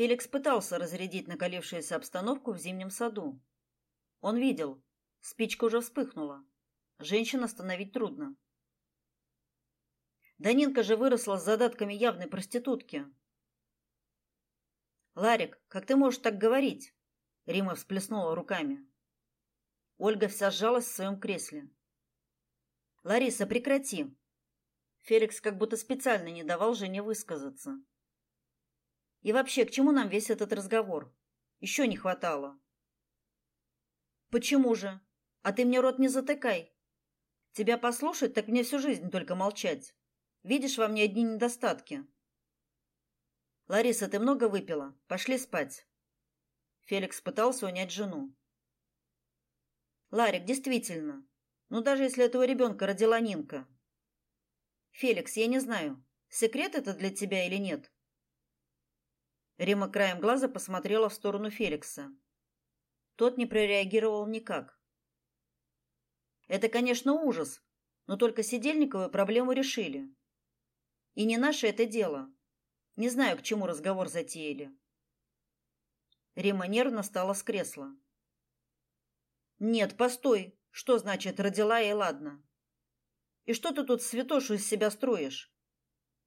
Феликс пытался разрядить накалившуюся обстановку в зимнем саду. Он видел, спичка уже вспыхнула. Женщин остановить трудно. Данинка же выросла с задатками явной проститутки. Ларик, как ты можешь так говорить? Рима всплеснула руками. Ольга вся сжалась в своем кресле. Лариса, прекрати. Феликс как будто специально не давал жене высказаться. И вообще, к чему нам весь этот разговор? Еще не хватало. Почему же? А ты мне рот не затыкай. Тебя послушать, так мне всю жизнь только молчать. Видишь во мне одни недостатки. Лариса, ты много выпила? Пошли спать. Феликс пытался унять жену. Ларик, действительно. Ну даже если этого ребенка родила Нинка. Феликс, я не знаю, секрет это для тебя или нет. Рима краем глаза посмотрела в сторону Феликса. Тот не прореагировал никак. Это, конечно, ужас, но только Сидельниковы проблему решили. И не наше это дело. Не знаю, к чему разговор затеяли. Рима нервно встала с кресла. Нет, постой. Что значит родила и ладно? И что ты тут святошу из себя строишь?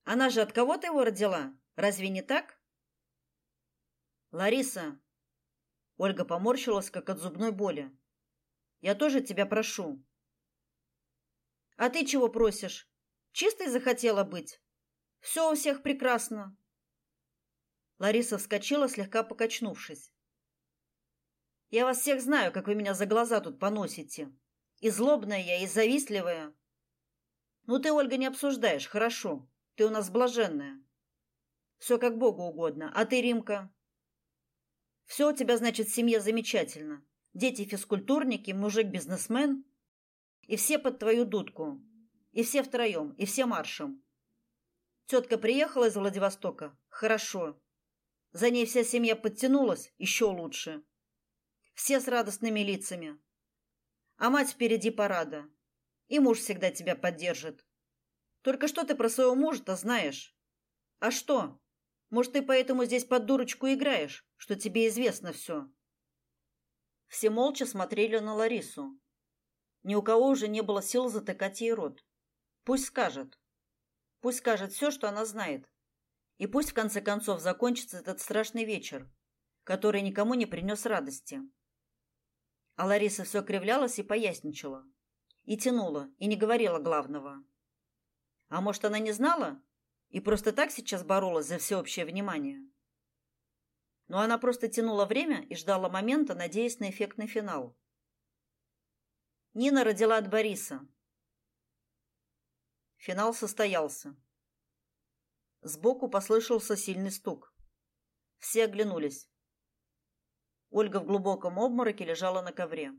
Она же от кого-то его родила, разве не так? Лариса. Ольга поморщилась, как от зубной боли. Я тоже тебя прошу. А ты чего просишь? Чистой захотела быть? Все у всех прекрасно. Лариса вскочила, слегка покачнувшись. Я вас всех знаю, как вы меня за глаза тут поносите. И злобная я, и завистливая. Ну ты, Ольга, не обсуждаешь, хорошо. Ты у нас блаженная. Все как Богу угодно. А ты, Римка? Все у тебя, значит, в семье замечательно. Дети физкультурники, мужик-бизнесмен. И все под твою дудку. И все втроем, и все маршем. Тетка приехала из Владивостока. Хорошо. За ней вся семья подтянулась, еще лучше. Все с радостными лицами. А мать впереди парада. И муж всегда тебя поддержит. Только что ты про своего мужа-то знаешь? А что? Может, ты поэтому здесь под дурочку играешь, что тебе известно все?» Все молча смотрели на Ларису. Ни у кого уже не было сил затыкать ей рот. Пусть скажет. Пусть скажет все, что она знает. И пусть в конце концов закончится этот страшный вечер, который никому не принес радости. А Лариса все кривлялась и поясничала, и тянула, и не говорила главного. А может, она не знала и просто так сейчас боролась за всеобщее внимание? Но она просто тянула время и ждала момента, надеясь на эффектный финал. Нина родила от Бориса. Финал состоялся. Сбоку послышался сильный стук. Все оглянулись. Ольга в глубоком обмороке лежала на ковре.